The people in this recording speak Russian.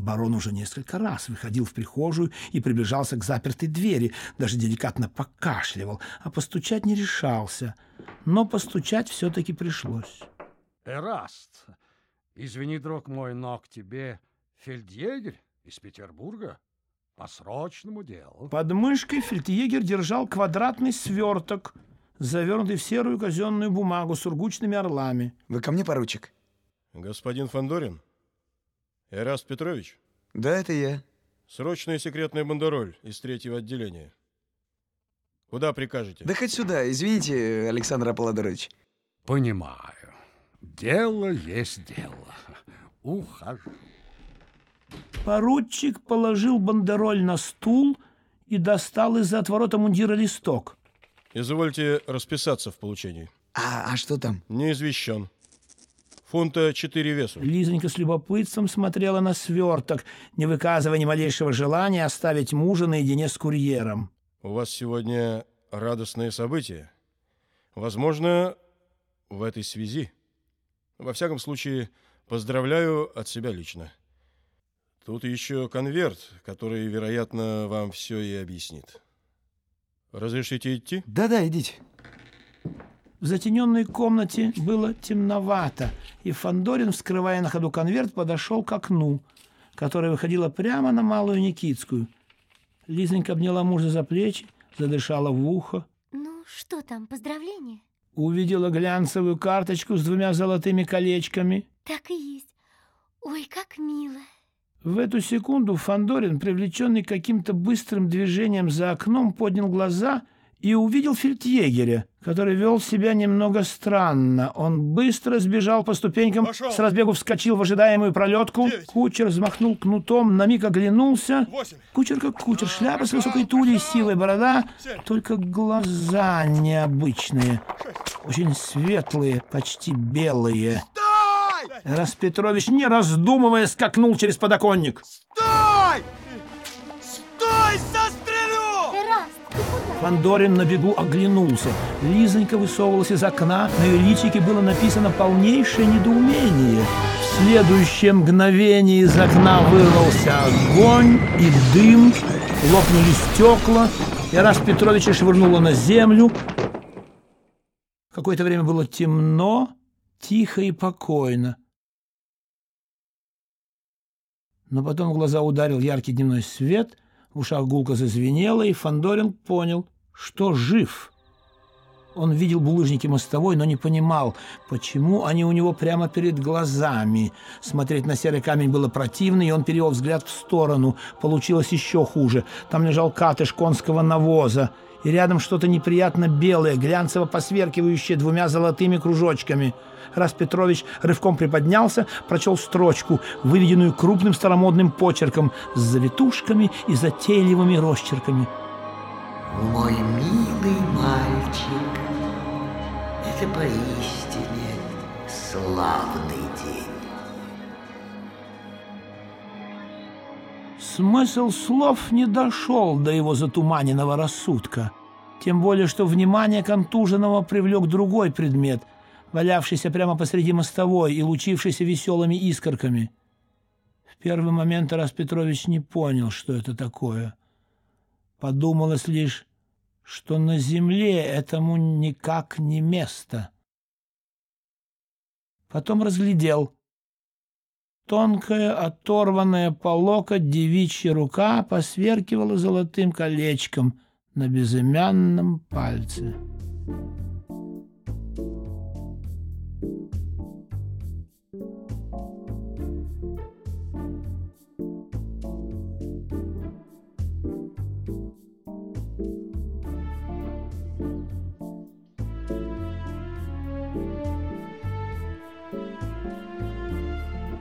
Барон уже несколько раз выходил в прихожую и приближался к запертой двери, даже деликатно покашливал, а постучать не решался. Но постучать все-таки пришлось. Эраст, извини, друг мой, но к тебе фельдъегерь из Петербурга по срочному делу. Под мышкой фельдъегер держал квадратный сверток, завернутый в серую казенную бумагу с ургучными орлами. Вы ко мне, поручик? Господин Фандорин? Эраст Петрович? Да, это я. Срочная секретная бандероль из третьего отделения. Куда прикажете? Да хоть сюда, извините, Александр Аполлодорович. Понимаю. Дело есть дело. Ухожу. Поручик положил бандероль на стул и достал из-за отворота мундира листок. Извольте расписаться в получении. А, а что там? Не извещен. Фунта четыре весу. Лизонька с любопытством смотрела на сверток, не выказывая ни малейшего желания оставить мужа наедине с курьером. У вас сегодня радостное событие. Возможно, в этой связи. Во всяком случае, поздравляю от себя лично. Тут еще конверт, который, вероятно, вам все и объяснит. Разрешите идти? Да-да, идите. В затененной комнате было темновато, и Фандорин, вскрывая на ходу конверт, подошел к окну, которое выходило прямо на Малую Никитскую. Лизонька обняла мужа за плечи, задышала в ухо. Ну, что там, поздравления? Увидела глянцевую карточку с двумя золотыми колечками. Так и есть. Ой, как мило. В эту секунду Фандорин, привлеченный каким-то быстрым движением за окном, поднял глаза и увидел фельдъегеря, который вел себя немного странно. Он быстро сбежал по ступенькам, Пошел. с разбегу вскочил в ожидаемую пролетку. Девять. Кучер взмахнул кнутом, на миг оглянулся. Восемь. Кучер как кучер, шляпа с высокой тулей, силой борода, только глаза необычные, очень светлые, почти белые. Раз Петрович, не раздумывая, скакнул через подоконник. Стой! Стой, Фандорин на бегу оглянулся. Лизонька высовывалась из окна. На ее личике было написано полнейшее недоумение. В следующее мгновение из окна вырвался огонь и дым. Лопнули стекла. И раз Петровича швырнуло на землю. Какое-то время было темно, тихо и покойно. Но потом в глаза ударил яркий дневной свет, в ушах гулко зазвенело, и Фандорин понял, что жив. Он видел булыжники мостовой, но не понимал, почему они у него прямо перед глазами. Смотреть на серый камень было противно, и он перевел взгляд в сторону. Получилось еще хуже. Там лежал катыш конского навоза, и рядом что-то неприятно белое, глянцево посверкивающее двумя золотыми кружочками. Раз Петрович рывком приподнялся, прочел строчку, выведенную крупным старомодным почерком, с завитушками и затейливыми росчерками. Мой милый это поистине славный день. Смысл слов не дошел до его затуманенного рассудка. Тем более, что внимание контуженного привлек другой предмет, валявшийся прямо посреди мостовой и лучившийся веселыми искорками. В первый момент Тарас Петрович не понял, что это такое. Подумалось лишь, что на земле этому никак не место. Потом разглядел. Тонкая, оторванная по локоть девичья рука посверкивала золотым колечком на безымянном пальце.